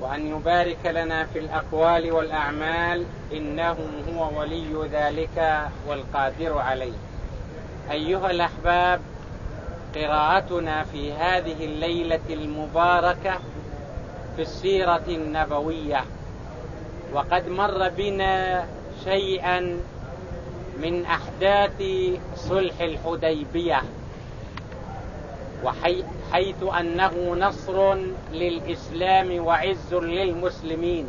وأن يبارك لنا في الأقوال والأعمال إنه هو ولي ذلك والقادر عليه. أيها الأحباب قراءتنا في هذه الليلة المباركة في السيرة النبوية. وقد مر بنا شيئا من أحداث صلح الحديبية. وحيث أنه نصر للإسلام وعز للمسلمين.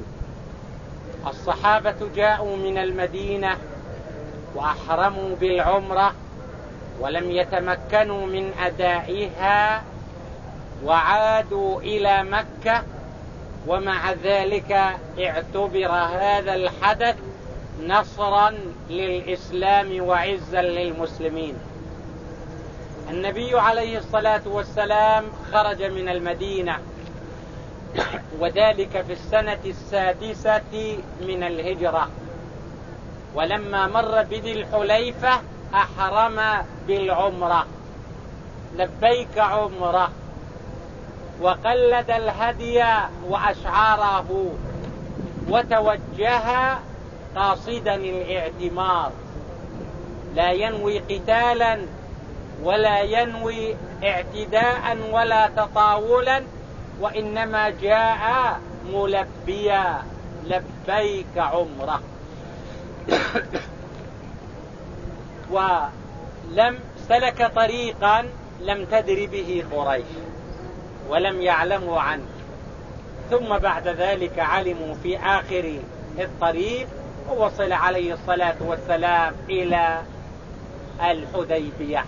الصحابة جاءوا من المدينة وأحرموا بالعمرة ولم يتمكنوا من أدائها وعادوا إلى مكة ومع ذلك اعتبر هذا الحدث نصرا للإسلام وعزا للمسلمين. النبي عليه الصلاة والسلام خرج من المدينة. وذلك في السنة السادسة من الهجرة. ولما مر بذي الحليفة أحرم بالعمرة. لبيك عمرة. وقلد الهدي وأشعاره. وتوجه قاصدا الإعتمار. لا ينوي قتالا ولا ينوي اعتداء ولا تطاولا وإنما جاء ملبيا. لبيك عمرة. ولم سلك طريقا لم تدر به قريش ولم يعلموا عنه. ثم بعد ذلك علموا في آخر الطريق ووصل عليه الصلاة والسلام إلى الحديبية.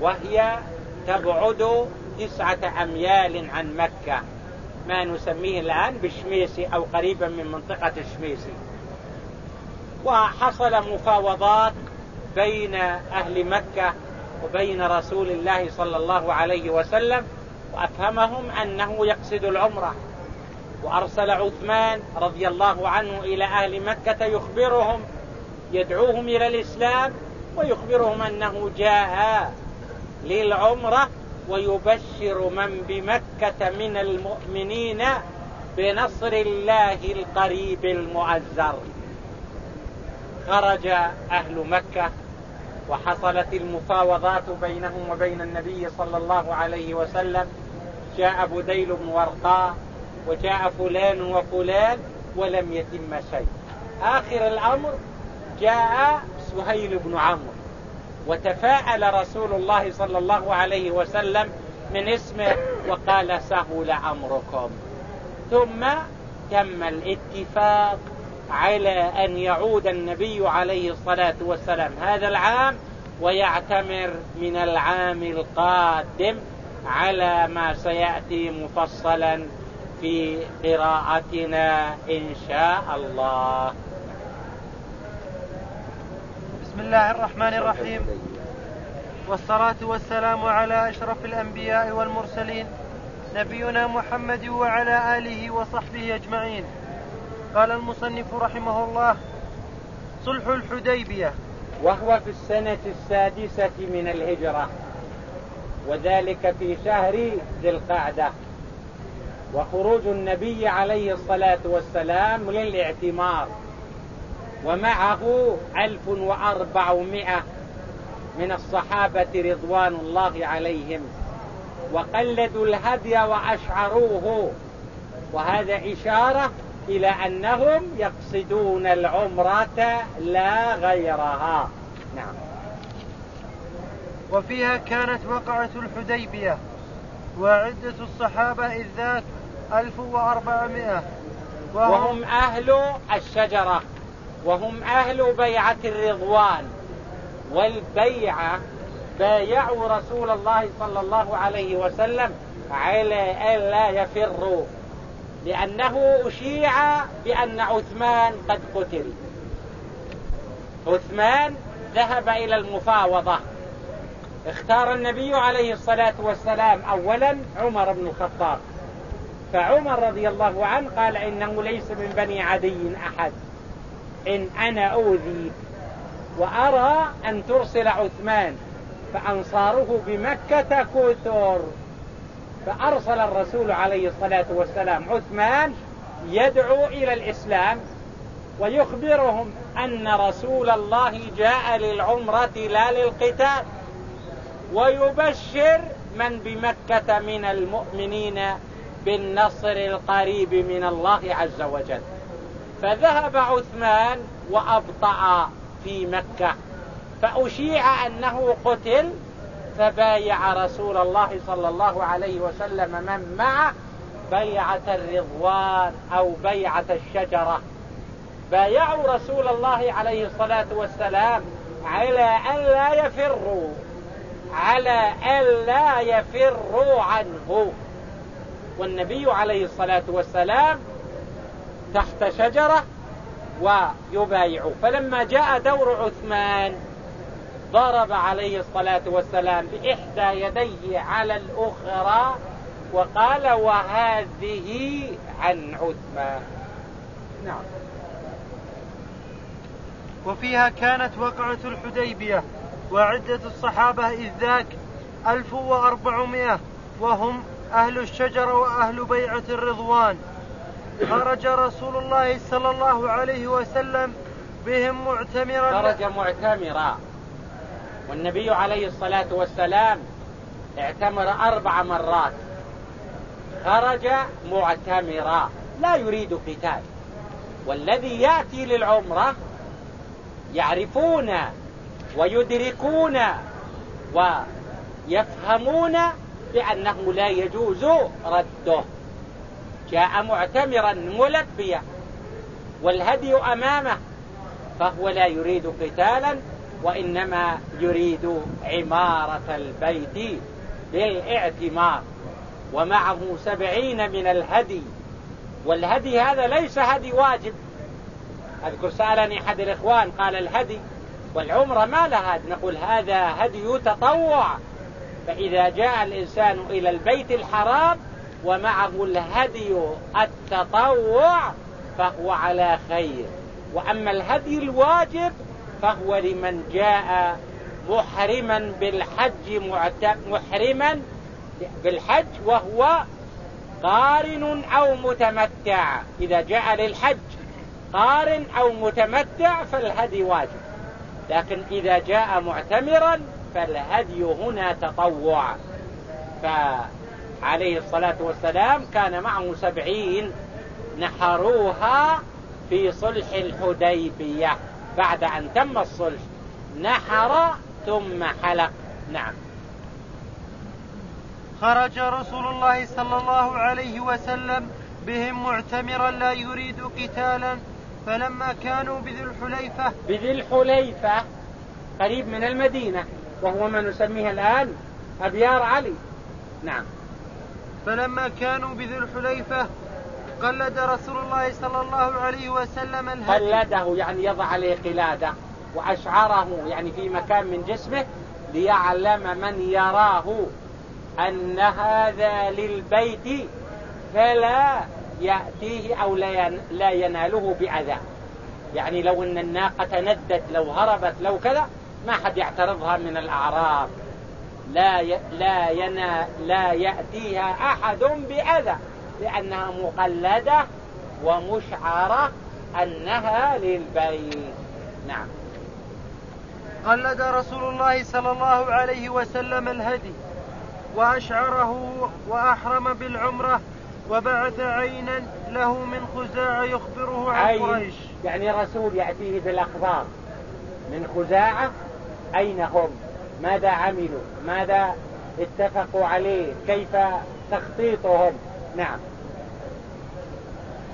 وهي تبعد تسعة أميال عن مكة ما نسميه الآن بشميسي أو قريبا من منطقة الشميسي وحصل مفاوضات بين أهل مكة وبين رسول الله صلى الله عليه وسلم وأفهمهم أنه يقصد العمرة. وأرسل عثمان رضي الله عنه إلى أهل مكة يخبرهم يدعوهم إلى الإسلام ويخبرهم أنه جاء للعمرة ويبشر من بمكة من المؤمنين بنصر الله القريب المؤزر خرج أهل مكة وحصلت المفاوضات بينهم وبين النبي صلى الله عليه وسلم. جاء بديل بن ورقاء وجاء فلان وفلان ولم يتم شيء. آخر الأمر جاء سهيل بن عمرو. وتفاءل رسول الله صلى الله عليه وسلم من اسمه وقال سهل أمركم. ثم تم الاتفاق على أن يعود النبي عليه الصلاة والسلام هذا العام ويعتمر من العام القادم على ما سيأتي مفصلا في قراءتنا إن شاء الله. بسم الله الرحمن الرحيم. والصلاة والسلام على أشرف الأنبياء والمرسلين نبينا محمد وعلى آله وصحبه أجمعين. قال المصنف رحمه الله صلح الحديبية. وهو في السنة السادسة من الهجرة وذلك في شهر ذي القعدة. وخروج النبي عليه الصلاة والسلام للاعتمار. ومعه ألف وأربعمائة من الصحابة رضوان الله عليهم. وقلدوا الهدي وأشعروه. وهذا إشارة إلى أنهم يقصدون العمرة لا غيرها. نعم. وفيها كانت وقعة الحديبية وعدة الصحابة إذ ذاك ألف وأربعمائة. وهم, وهم أهل الشجرة. وهم أهل بيعة الرضوان والبيعة بايعوا رسول الله صلى الله عليه وسلم على ألا يفروا لأنه أشيع بأن عثمان قد قتل. عثمان ذهب إلى المفاوضة. اختار النبي عليه الصلاة والسلام أولا عمر بن الخطاب. فعمر رضي الله عنه قال إنه ليس من بني عدي أحد. إن أنا أوذي وأرى أن ترسل عثمان فأنصاره بمكة كثر. فأرسل الرسول عليه الصلاة والسلام عثمان يدعو إلى الإسلام ويخبرهم أن رسول الله جاء للعمرة لا للقتال ويبشر من بمكة من المؤمنين بالنصر القريب من الله عز وجل. فذهب عثمان وأبطأ في مكة. فأشيع أنه قتل فبايع رسول الله صلى الله عليه وسلم من معه بيعة الرضوان أو بيعة الشجرة. بايعوا رسول الله عليه الصلاة والسلام على أن لا يفروا على أن لا يفروا عنه. والنبي عليه الصلاة والسلام تحت شجرة ويبايع فلما جاء دور عثمان ضرب عليه الصلاة والسلام بإحدى يديه على الأخرى وقال وهذه عن عثمان. نعم. وفيها كانت وقعة الحديبية وعدة الصحابة إذ ذاك ألف وأربعمائة وهم أهل الشجرة وأهل بيعة الرضوان. خرج رسول الله صلى الله عليه وسلم بهم معتمرا. خرج معتمرا. والنبي عليه الصلاة والسلام اعتمر أربع مرات. خرج معتمرا. لا يريد قتال. والذي يأتي للعمرة يعرفون ويدركون ويفهمون بأنه لا يجوز رده. جاء معتمرا ملبيا والهدي أمامه فهو لا يريد قتالا وإنما يريد عمارة البيت بالاعتمار ومعه سبعين من الهدي والهدي هذا ليس هدي واجب. أذكر سألني أحد الإخوان قال الهدي والعمرة ما لها نقول هذا هدي تطوع. فإذا جاء الإنسان إلى البيت الحرام ومعه الهدي التطوع فهو على خير. وأما الهدي الواجب فهو لمن جاء محرما بالحج محرما بالحج وهو قارن أو متمتع. إذا جاء للحج قارن أو متمتع فالهدي واجب. لكن إذا جاء معتمرا فالهدي هنا تطوع. فعليه الصلاة والسلام كان معه سبعين نحروها في صلح الحديبية. بعد أن تم الصلح نحر ثم حلق. نعم. خرج رسول الله صلى الله عليه وسلم بهم معتمرا لا يريد قتالا فلما كانوا بذي الحليفة بذي الحليفة قريب من المدينة وهو ما نسميه الآن أبيار علي. نعم. فلما كانوا بذي الحليفة قلد رسول الله صلى الله عليه وسلم الهدي. قلده يعني يضع عليه قلادة وأشعره يعني في مكان من جسمه ليعلم من يراه أن هذا للبيت فلا يأتيه أو لا يناله بأذى. يعني لو أن الناقة ندت لو هربت لو كذا ما حد يعترضها من الأعراب لا ي... لا ينا... لا يأتيها أحد بأذى لأنها مقلدة ومشعرة أنها للبيت. نعم. قلد رسول الله صلى الله عليه وسلم الهدي وأشعره وأحرم بالعمرة وبعث عينا له من خزاعة يخبره عن قريش. يعني رسول يأتيه بالأخبار من خزاعة أين هم ماذا عملوا؟ ماذا اتفقوا عليه؟ كيف تخطيطهم؟ نعم.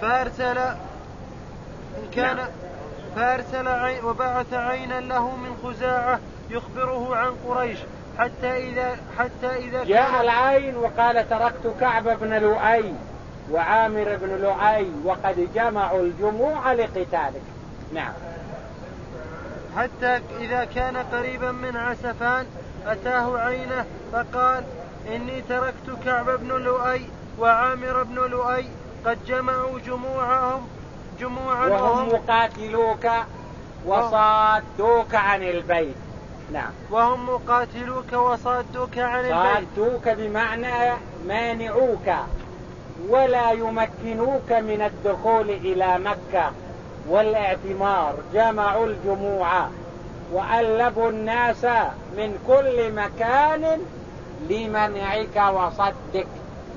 فأرسل إن كان نعم. فأرسل عين وبعث عينا له من خزاعة يخبره عن قريش حتى إذا حتى إذا جاء العين وقال تركت كعب بن لؤي وعامر بن لؤي وقد جمعوا الجموع لقتالك. نعم. حتى إذا كان قريبا من عسفان أتاه عينه فقال إني تركت كعب بن لؤي وعامر بن لؤي قد جمعوا جموعهم جموعا وهم مقاتلوك وصادوك عن البيت. نعم. وهم مقاتلوك وصادوك عن البيت. صادوك بمعنى مانعوك ولا يمكنوك من الدخول إلى مكة. والاعتمار جمعوا الجموع وألبوا الناس من كل مكان لمنعك وصدك.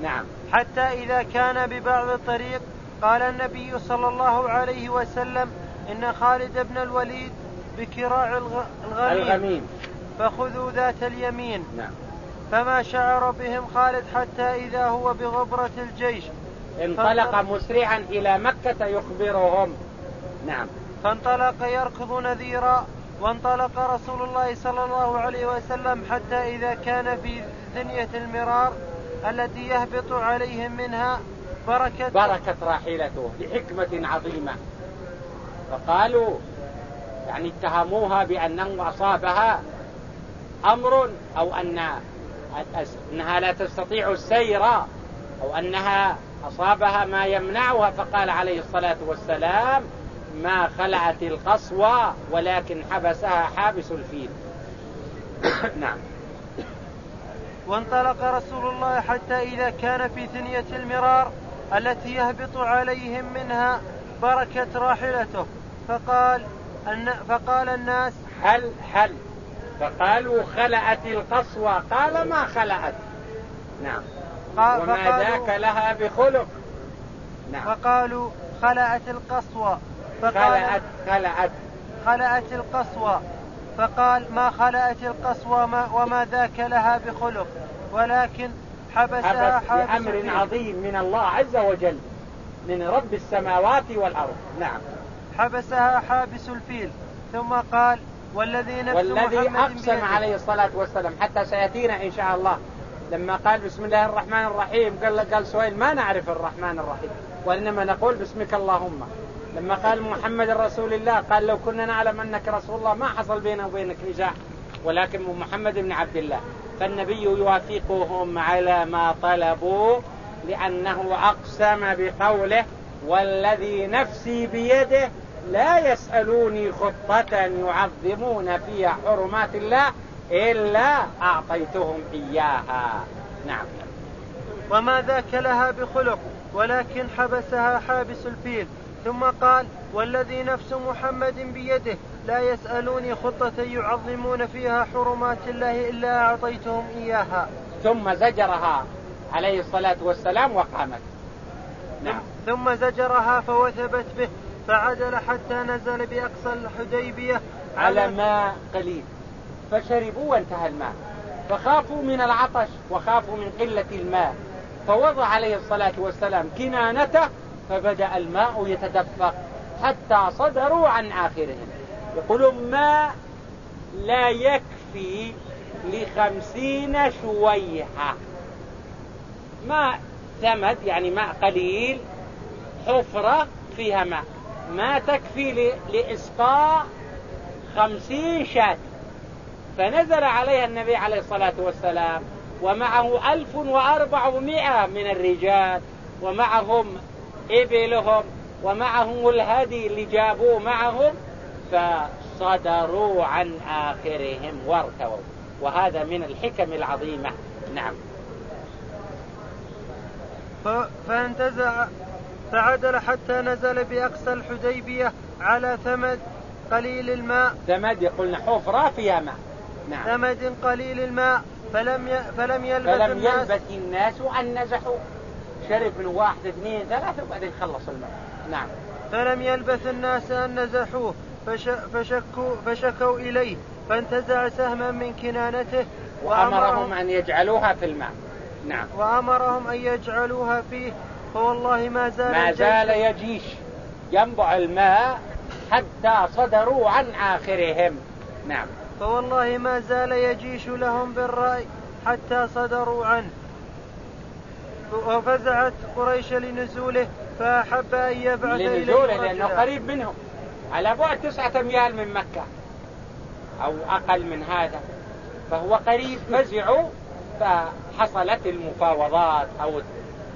نعم. حتى إذا كان ببعض الطريق قال النبي صلى الله عليه وسلم إن خالد بن الوليد بكراع الغميم, الغميم. فخذوا ذات اليمين. نعم. فما شعر بهم خالد حتى إذا هو بغبرة الجيش. انطلق مسرعا إلى مكة يخبرهم. نعم. فانطلق يركض نذيرا وانطلق رسول الله صلى الله عليه وسلم حتى إذا كان في ثنية المرار التي يهبط عليهم منها بركة بركة راحلته بحكمة عظيمة. فقالوا يعني اتهموها بأنه أصابها أمر أو أن أنها لا تستطيع السير أو أنها أصابها ما يمنعها. فقال عليه الصلاة والسلام ما خلعت القصوى ولكن حبسها حابس الفيل. نعم. وانطلق رسول الله حتى إذا كان في ثنية المرار التي يهبط عليهم منها بركة راحلته. فقال أن فقال الناس هل هل؟ فقالوا خلعت القصوى. قال ما خلعت. نعم. وما ذاك لها بخلق. نعم. فقالوا خلعت القصوى. خلعت خلعت. خلعت القصوى. فقال ما خلعت القصوى؟ ما وما ذاك لها بخلق. ولكن حبسها حبس بأمر عظيم من الله عز وجل من رب السماوات والأرض. نعم. حبسها حابس الفيل. ثم قال والذي نفس والذي أقسم عليه الصلاة والسلام. حتى سيأتينا إن شاء الله. لما قال بسم الله الرحمن الرحيم قال قال سهيل ما نعرف الرحمن الرحيم وإنما نقول باسمك اللهم. لما قال محمد رسول الله قال لو كنا نعلم أنك رسول الله ما حصل بيننا وبينك نزاع ولكن محمد بن عبد الله. فالنبي يوافقهم على ما طلبوا لأنه أقسم بقوله والذي نفسي بيده لا يسألوني خطة يعظمون فيها حرمات الله إلا أعطيتهم إياها. نعم. وما ذاك لها بخلق ولكن حبسها حابس الفيل. ثم قال والذي نفس محمد بيده لا يسألوني خطة يعظمون فيها حرمات الله إلا أعطيتهم إياها. ثم زجرها عليه الصلاة والسلام وقامت. نعم. ثم زجرها فوثبت به فعدل حتى نزل بأقصى الحديبية على, على ماء قليل. فشربوا وانتهى الماء. فخافوا من العطش وخافوا من قلة الماء. فوضع عليه الصلاة والسلام كنانته فبدأ الماء يتدفق حتى صدروا عن آخرهم. يقولون ماء لا يكفي لخمسين شويحة. ماء ثمد يعني ماء قليل حفرة فيها ماء. ما تكفي لإسقاء خمسين شاة. فنزل عليها النبي عليه الصلاة والسلام ومعه ألف وأربعمائة من الرجال ومعهم إبلهم ومعهم الهدي اللي جابوه معهم فصدروا عن آخرهم وارتووا. وهذا من الحكم العظيمة. نعم. فانتزع فعدل حتى نزل بأقصى الحديبية على ثمد قليل الماء. ثمد يقولنا حفرة فيها ماء نعم. ثمد قليل الماء فلم ي... فلم يلبث فلم الناس. يلبث الناس أن نزحوا. شرب من واحد اثنين ثلاثة وبعدين خلص الماء نعم. فلم يلبث الناس أن نزحوه فش... فشكوا فشكوا إليه فانتزع سهما من كنانته وأمرهم أن يجعلوها في الماء. نعم. وأمرهم أن يجعلوها فيه فوالله ما زال ما زال يجيش ينبع الماء حتى صدروا عن آخرهم. نعم. فوالله ما زال يجيش لهم بالرأي حتى صدروا عنه. وفزعت قريش لنزوله فأحب أن يبعث لنزوله لأنه قريب منهم. على بعد تسعة أميال من مكة أو أقل من هذا. فهو قريب فزعوا فحصلت المفاوضات أو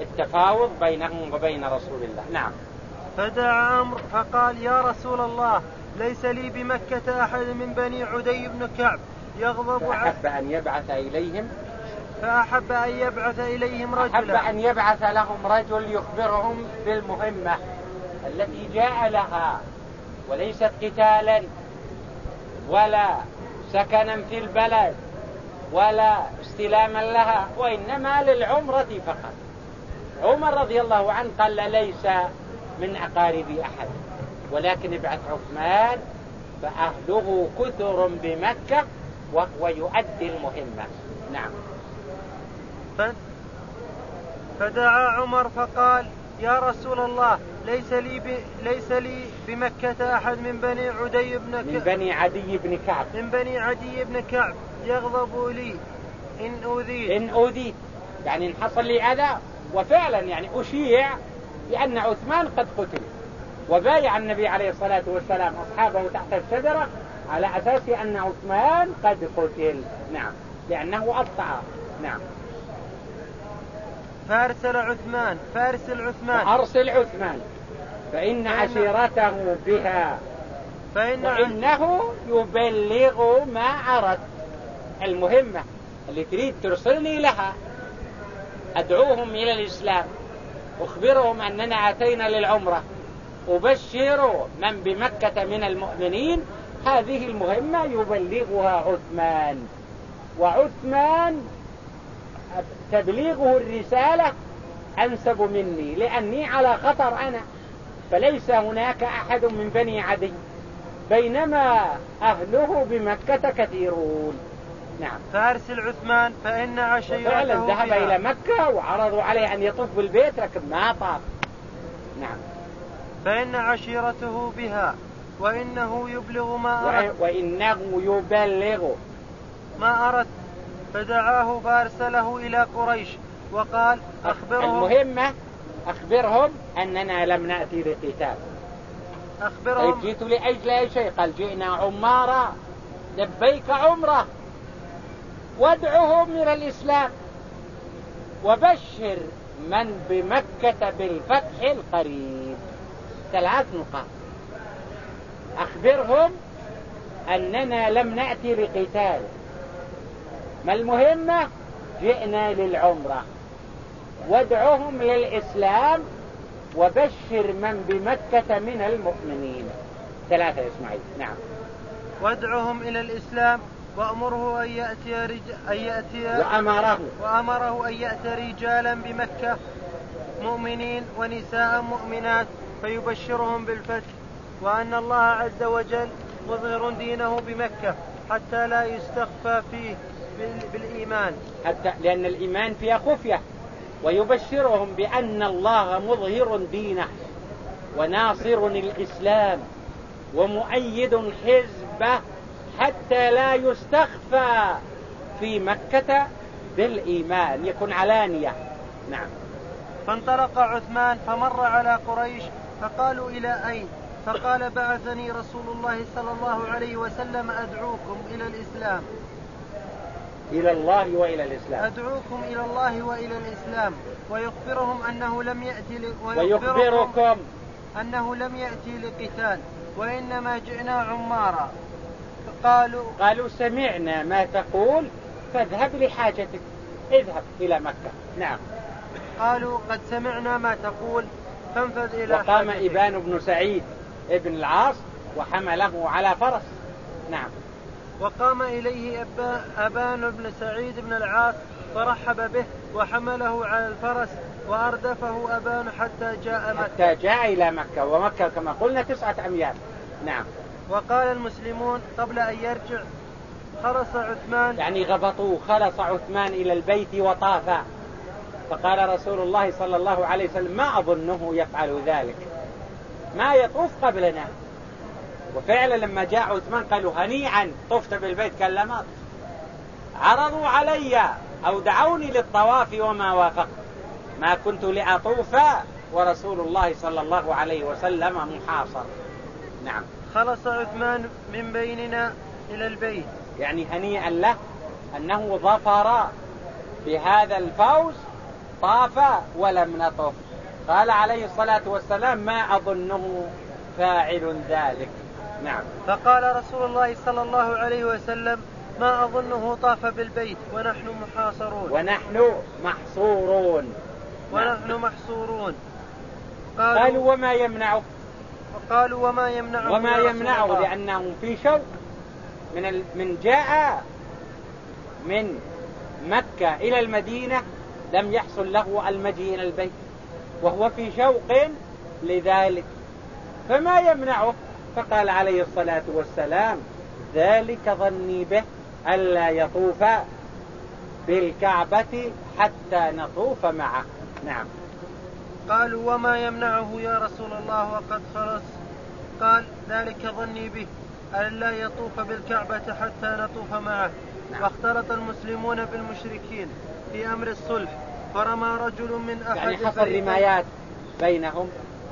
التفاوض بينهم وبين رسول الله. نعم. فدعا عمرو فقال يا رسول الله ليس لي بمكة أحد من بني عدي بن كعب يغضب فأحب أن يبعث إليهم فأحب أن يبعث إليهم رجلا. أحب أن يبعث لهم رجل يخبرهم بالمهمة التي جاء لها وليست قتالا ولا سكنا في البلد ولا استلاما لها وإنما للعمرة فقط. عمر رضي الله عنه قال ليس من أقاربي أحد ولكن ابعث عثمان فأهله كثر بمكة وهو يؤدي المهمة. نعم. فدعا عمر فقال يا رسول الله ليس لي ب... ليس لي بمكة أحد من بني عدي بن كعب. من بني عدي بن كعب. من بني عدي بن كعب يغضب لي إن أوذيت إن أوذيت يعني إن حصل لي أذى وفعلا يعني أشيع بأن عثمان قد قتل. وبايع النبي عليه الصلاة والسلام أصحابه تحت الشجرة على أساس أن عثمان قد قتل. نعم. لأنه أبطأ نعم. فارسل عثمان فارسل عثمان أرسل عثمان فإن عشيرته بها. فإن وإنه يبلغ ما أردت المهمة اللي تريد ترسلني لها. أدعوهم إلى الإسلام. أخبرهم أننا أتينا للعمرة. أبشر من بمكة من المؤمنين. هذه المهمة يبلغها عثمان. وعثمان تبليغه الرسالة أنسب مني لأني على خطر أنا. فليس هناك أحد من بني عدي بينما أهله بمكة كثيرون. نعم. فأرسل عثمان فإن عشيرته فعلا ذهب بها. إلى مكة وعرضوا عليه أن يطوف بالبيت لكن ما طاف. نعم. فإن عشيرته بها وإنه يبلغ ما أردت وإنه يبلغ. ما أردت فدعاه فأرسله إلى قريش وقال أخبرهم المهمة أخبرهم أننا لم نأتي لقتال أخبرهم طيب جئت لأجل أي شيء؟ قال جئنا عمارا لبيك عمرة وادعهم إلى الإسلام. وبشر من بمكة بالفتح القريب. ثلاث نقاط. أخبرهم أننا لم نأتي لقتال ما المهمة جئنا للعمرة. وادعهم للإسلام وبشر من بمكة من المؤمنين. ثلاثة إسماعيل. نعم. وادعهم إلى الإسلام وأمره أن يأتي رج... أن يأتي وأمره. وأمره أن يأتي رجالا بمكة مؤمنين ونساء مؤمنات فيبشرهم بالفتح. وأن الله عز وجل مظهر دينه بمكة حتى لا يستخفى فيه. بالإيمان. حتى لأن الإيمان فيها خفية ويبشرهم بأن الله مظهر دينه وناصر الإسلام ومؤيد حزبه حتى لا يستخفى في مكة بالإيمان. يكون علانية. نعم. فانطلق عثمان فمر على قريش فقالوا إلى أين؟ فقال بعثني رسول الله صلى الله عليه وسلم أدعوكم إلى الإسلام. إلى الله وإلى الإسلام. أدعوكم إلى الله وإلى الإسلام. ويخبرهم أنه لم يأتي ل... ويخبركم. أنه لم يأتي لقتال. وإنما جئنا عمارا. قالوا قالوا سمعنا ما تقول فاذهب لحاجتك. اذهب إلى مكة. نعم. قالوا قد سمعنا ما تقول فانفذ إلى وقام حاجتك. إبان بن سعيد ابن العاص وحمله على فرس. نعم. وقام إليه أبان بن سعيد بن العاص فرحب به وحمله على الفرس وأردفه أبان حتى جاء مكة. حتى جاء إلى مكة ومكة كما قلنا تسعة أميال نعم. وقال المسلمون قبل أن يرجع خلص عثمان. يعني غبطوه خلص عثمان إلى البيت وطاف. فقال رسول الله صلى الله عليه وسلم ما أظنه يفعل ذلك. ما يطوف قبلنا. وفعلا لما جاء عثمان قالوا هنيئا طفت بالبيت كلمات عرضوا علي أو دعوني للطواف وما وافقت. ما كنت لأطوف ورسول الله صلى الله عليه وسلم محاصر نعم. خلص عثمان من بيننا إلى البيت. يعني هنيئا له أنه ظفر بهذا الفوز طاف ولم نطف. قال عليه الصلاة والسلام ما أظنه فاعل ذلك. نعم. فقال رسول الله صلى الله عليه وسلم ما أظنه طاف بالبيت ونحن محاصرون. ونحن محصورون. ونحن محصورون. قالوا, قالوا وما يمنعه؟ قالوا وما يمنعه وما يمنعه لأنه في شوق من من جاء من مكة إلى المدينة لم يحصل له المجيء إلى البيت وهو في شوق لذلك. فما يمنعه؟ فقال عليه الصلاة والسلام ذلك ظني به ألا يطوف بالكعبة حتى نطوف معه. نعم. قالوا وما يمنعه يا رسول الله وقد خلص قال ذلك ظني به ألا يطوف بالكعبة حتى نطوف معه. نعم. واختلط المسلمون بالمشركين في أمر الصلح فرمى رجل من أحد يعني حصل رمايات بينهم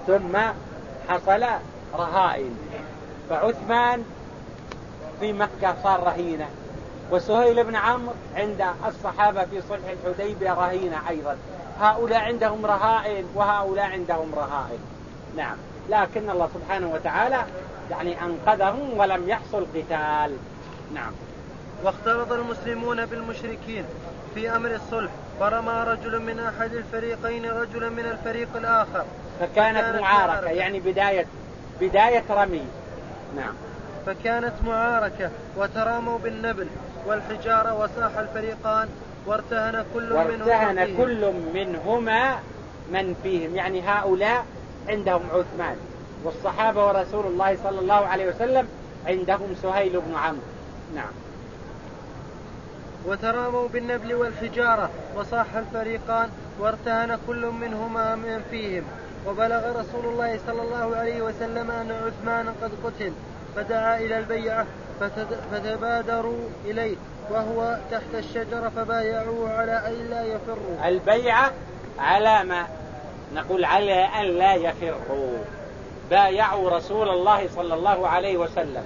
ثم حصل رهائن. فعثمان في مكة صار رهينة. وسهيل بن عمرو عند الصحابة في صلح الحديبية رهينة أيضا. هؤلاء عندهم رهائن وهؤلاء عندهم رهائن. نعم. لكن الله سبحانه وتعالى يعني أنقذهم ولم يحصل قتال. نعم. واختلط المسلمون بالمشركين في أمر الصلح. فرمى رجل من أحد الفريقين رجلا من الفريق الآخر. فكانت, معاركة. يعني بداية بداية رمي. نعم. فكانت معاركة وتراموا بالنبل والحجارة وساح الفريقان وارتهن كل وارتهن كل منهما من فيهم. يعني هؤلاء عندهم عثمان والصحابة ورسول الله صلى الله عليه وسلم عندهم سهيل بن عمرو. نعم. وتراموا بالنبل والحجارة وصاح الفريقان وارتهن كل منهما من فيهم. وبلغ رسول الله صلى الله عليه وسلم أن عثمان قد قتل فدعا إلى البيعة فتبادروا إليه وهو تحت الشجرة فبايعوه على أن لا يفروا. البيعة على ما نقول على أن لا يفروا. بايعوا رسول الله صلى الله عليه وسلم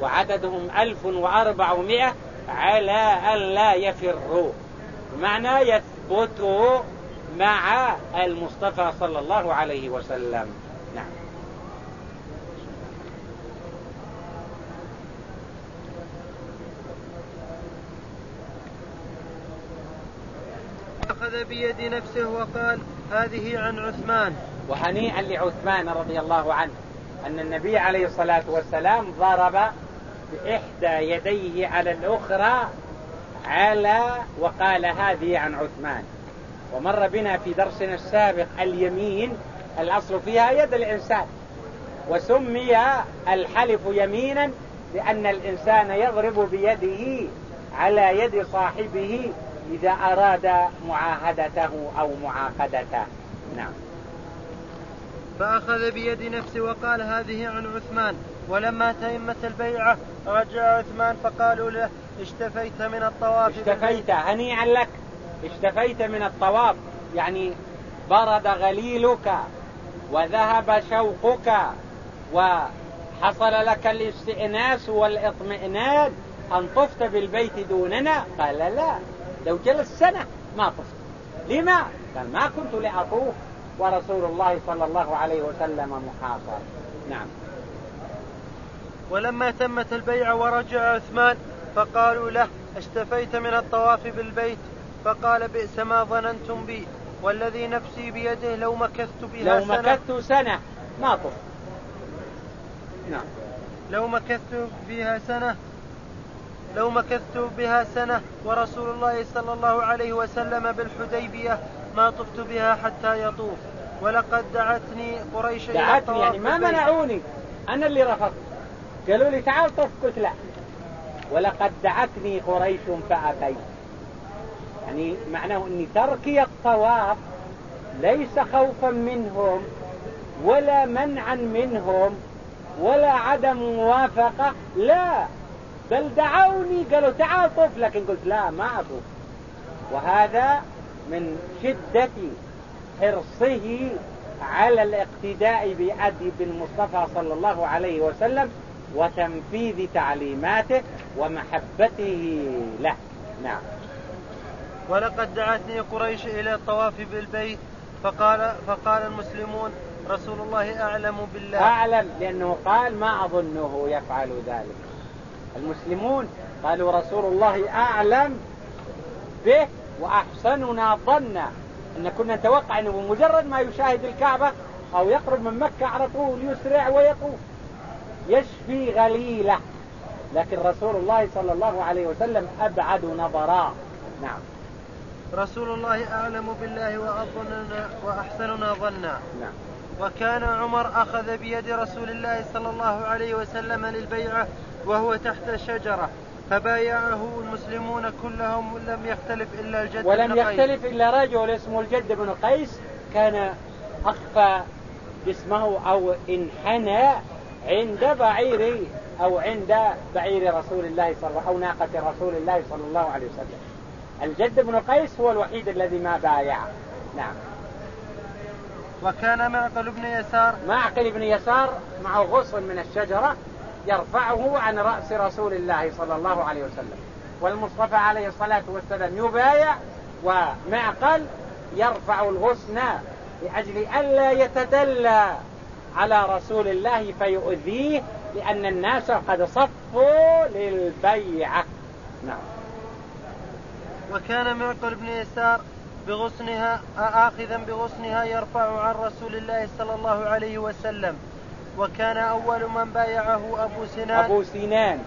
وعددهم ألف وأربعمائة على أن لا يفروا. بمعنى يثبتوا مع المصطفى صلى الله عليه وسلم. نعم. أخذ بيد نفسه وقال هذه عن عثمان. وهنيئا لعثمان رضي الله عنه أن النبي عليه الصلاة والسلام ضرب بإحدى يديه على الأخرى على وقال هذه عن عثمان. ومر بنا في درسنا السابق اليمين الأصل فيها يد الإنسان وسمي الحلف يمينا لأن الإنسان يضرب بيده على يد صاحبه إذا أراد معاهدته أو معاقدته. نعم. فأخذ بيد نفسه وقال هذه عن عثمان ولما تمت البيعة رجع عثمان فقالوا له اشتفيت من الطواف. اشتفيت هنيئا لك. اشتفيت من الطواف يعني برد غليلك وذهب شوقك وحصل لك الاستئناس والاطمئنان أن طفت بالبيت دوننا؟ قال لا لو جلس سنة ما طفت. لما؟ قال ما كنت لأطوف ورسول الله صلى الله عليه وسلم محاصر. نعم. ولما تمت البيعة ورجع عثمان فقالوا له اشتفيت من الطواف بالبيت. فقال بئس ما ظننتم بي والذي نفسي بيده لو مكثت بها لو سنة. لو مكثت سنة. ما طف نعم. لو مكثت فيها سنة. لو مكثت بها سنة. ورسول الله صلى الله عليه وسلم بالحديبية ما طفت بها حتى يطوف. ولقد دعتني قريش دعتني يعني ما منعوني. أنا اللي رفضت. قالوا لي تعال طف قلت لا. ولقد دعتني قريش فأتيت. يعني معناه أني تركي الطواف ليس خوفا منهم ولا منعا منهم ولا عدم موافقة لا. بل دعوني قالوا تعال طف لكن قلت لا ما أطوف. وهذا من شدة حرصه على الاقتداء بأدب المصطفى صلى الله عليه وسلم وتنفيذ تعليماته ومحبته له. نعم. ولقد دعتني قريش إلى الطواف بالبيت فقال فقال المسلمون رسول الله أعلم بالله. أعلم لأنه قال ما أظنه يفعل ذلك. المسلمون قالوا رسول الله أعلم به وأحسننا ظنا. أن كنا نتوقع أنه بمجرد ما يشاهد الكعبة أو يقرب من مكة على طول يسرع ويطوف يشفي غليله. لكن رسول الله صلى الله عليه وسلم أبعد نظرا. نعم. رسول الله أعلم بالله وأظننا وأحسننا ظنا. نعم. وكان عمر أخذ بيد رسول الله صلى الله عليه وسلم للبيعة وهو تحت الشجرة فبايعه المسلمون كلهم لم يختلف إلا الجد ولم بن قيس. يختلف إلا رجل اسمه الجد بن قيس كان أخفى جسمه أو انحنى عند بعير أو عند بعير رسول الله صلى الله أو ناقة رسول الله صلى الله عليه وسلم. الجد بن قيس هو الوحيد الذي ما بايع. نعم. وكان معقل بن يسار. معقل بن يسار معه غصن من الشجرة يرفعه عن رأس رسول الله صلى الله عليه وسلم. والمصطفى عليه الصلاة والسلام يبايع ومعقل يرفع الغصن لأجل ألا يتدلى على رسول الله فيؤذيه لأن الناس قد صفوا للبيعة. نعم. وكان معقل بن يسار بغصنها آخذا بغصنها يرفع عن رسول الله صلى الله عليه وسلم. وكان أول من بايعه أبو سنان. أبو سنان.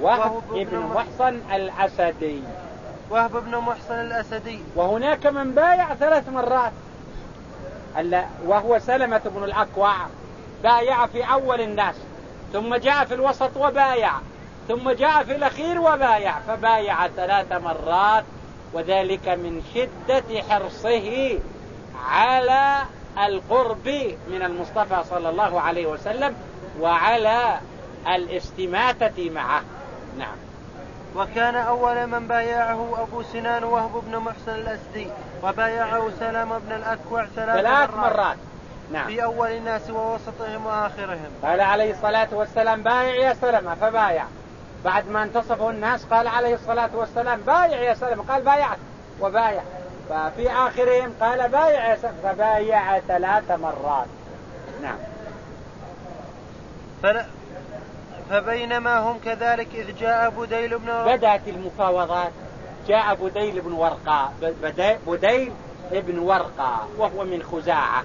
وهب بن محصن الأسدي. وهب بن محصن الأسدي. وهناك من بايع ثلاث مرات. وهو سلمة بن الأكوع. بايع في أول الناس ثم جاء في الوسط وبايع. ثم جاء في الأخير وبايع فبايع ثلاث مرات وذلك من شدة حرصه على القرب من المصطفى صلى الله عليه وسلم وعلى الاستماتة معه. نعم. وكان أول من بايعه أبو سنان وهب بن محسن الأسدي وبايعه سلام بن الأكوع ثلاث, ثلاث مرات. مرات. نعم. في أول الناس ووسطهم وآخرهم. قال عليه الصلاة والسلام بايع يا سلمة فبايع. بعد ما انتصفوا الناس قال عليه الصلاة والسلام بايع يا سلمة قال بايعت وبايع. ففي آخرهم قال بايع يا سلمة فبايع ثلاث مرات. نعم. فلا فبينما هم كذلك إذ جاء بديل بن بدأت المفاوضات. جاء بديل بن ورقاء بديل بن ورقاء وهو من خزاعة.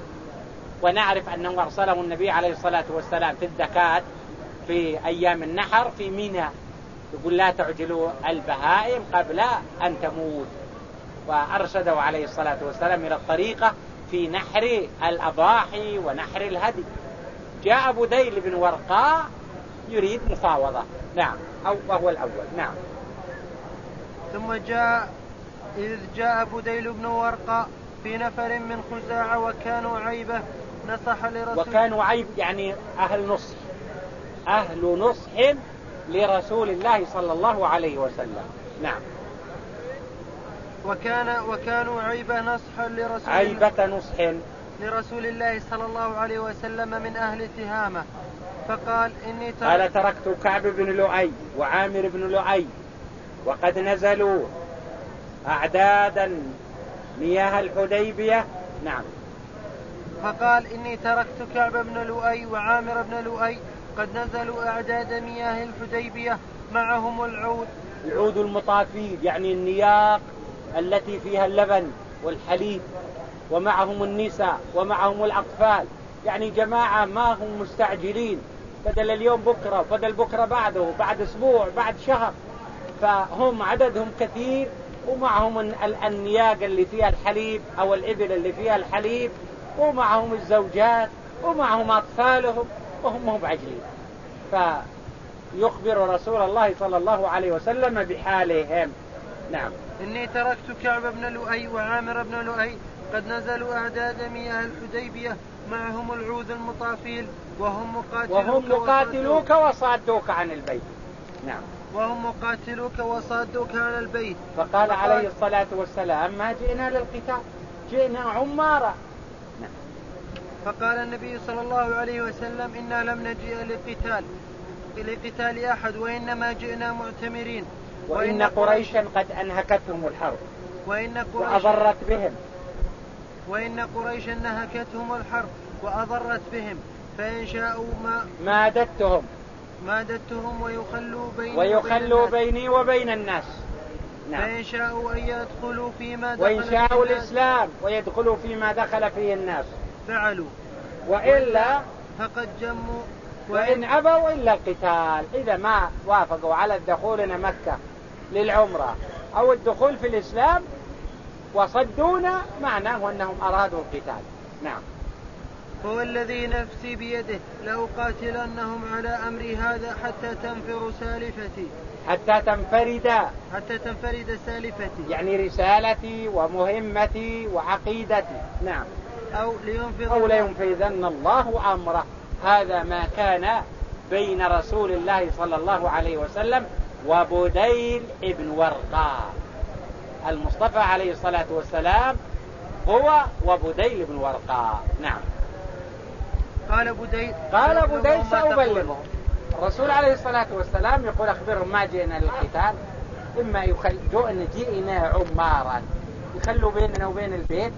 ونعرف أنه أرسله النبي عليه الصلاة والسلام في الزكاة في أيام النحر في منى يقول لا تعجلوا البهائم قبل أن تموت. وأرشده عليه الصلاة والسلام إلى الطريقة في نحر الأضاحي ونحر الهدي. جاء بديل بن ورقاء يريد مفاوضة. نعم. أو وهو الأول. نعم. ثم جاء إذ جاء بديل بن ورقاء في نفر من خزاعة وكانوا عيبة نصح لرسول وكانوا عيب يعني أهل نصح. أهل نصح لرسول الله صلى الله عليه وسلم. نعم. وكان وكانوا عيبة نصحا لرسول عيبة نصح. لرسول الله صلى الله عليه وسلم من أهل تهامة. فقال إني تركت قال تركت كعب بن لؤي وعامر بن لؤي وقد نزلوا أعدادا مياه الحديبية. نعم. فقال إني تركت كعب بن لؤي وعامر بن لؤي قد نزلوا أعداد مياه الحديبية معهم العود. العود المطافيل يعني النياق التي فيها اللبن والحليب ومعهم النساء ومعهم الأطفال. يعني جماعة ما هم مستعجلين. بدل اليوم بكرة بدل بكرة بعده بعد أسبوع بعد شهر. فهم عددهم كثير ومعهم النياق اللي فيها الحليب أو الإبل اللي فيها الحليب ومعهم الزوجات ومعهم أطفالهم. وهم هم عجلين. فيخبر رسول الله صلى الله عليه وسلم بحالهم. نعم. إني تركت كعب بن لؤي وعامر بن لؤي قد نزلوا أعداد مياه الحديبية. معهم العود المطافيل وهم مقاتلوك وهم مقاتلوك وصادوك عن البيت. نعم. وهم مقاتلوك وصادوك عن البيت. فقال, فقال عليه الصلاة والسلام ما جئنا للقتال جئنا عمارة فقال النبي صلى الله عليه وسلم إنا لم نجئ للقتال لقتال أحد وإنما جئنا معتمرين وإن قريشا قد أنهكتهم الحرب. وإن قريشا وأضرت بهم. وإن قريشا نهكتهم الحرب وأضرت بهم. فإن شاءوا ما مادتهم مادتهم ويخلوا بيني ويخلوا وبين. بيني وبين الناس. نعم. فإن شاءوا أن يدخلوا فيما دخل وإن شاءوا الإسلام ويدخلوا فيما دخل فيه الناس. فعلوا. وإلا فقد جموا. وإن أبوا إلا القتال. إذا ما وافقوا على الدخول إلى مكة للعمرة أو الدخول في الإسلام وصدونا معناه أنهم أرادوا القتال. نعم. هو الذي نفسي بيده لأقاتلنهم على أمري هذا حتى تنفر سالفتي. حتى تنفرد. حتى تنفرد سالفتي. يعني رسالتي ومهمتي وعقيدتي. نعم. أو لينفر أو لينفذن الله. أمره. هذا ما كان بين رسول الله صلى الله عليه وسلم وبديل ابن ورقاء المصطفى عليه الصلاة والسلام هو وبديل بن ورقاء نعم. قال بديل. قال بديل. سأبلغهم الرسول عليه الصلاة والسلام يقول أخبرهم ما جئنا للقتال. إما يخل... جئنا عمارا. يخلوا بيننا وبين البيت.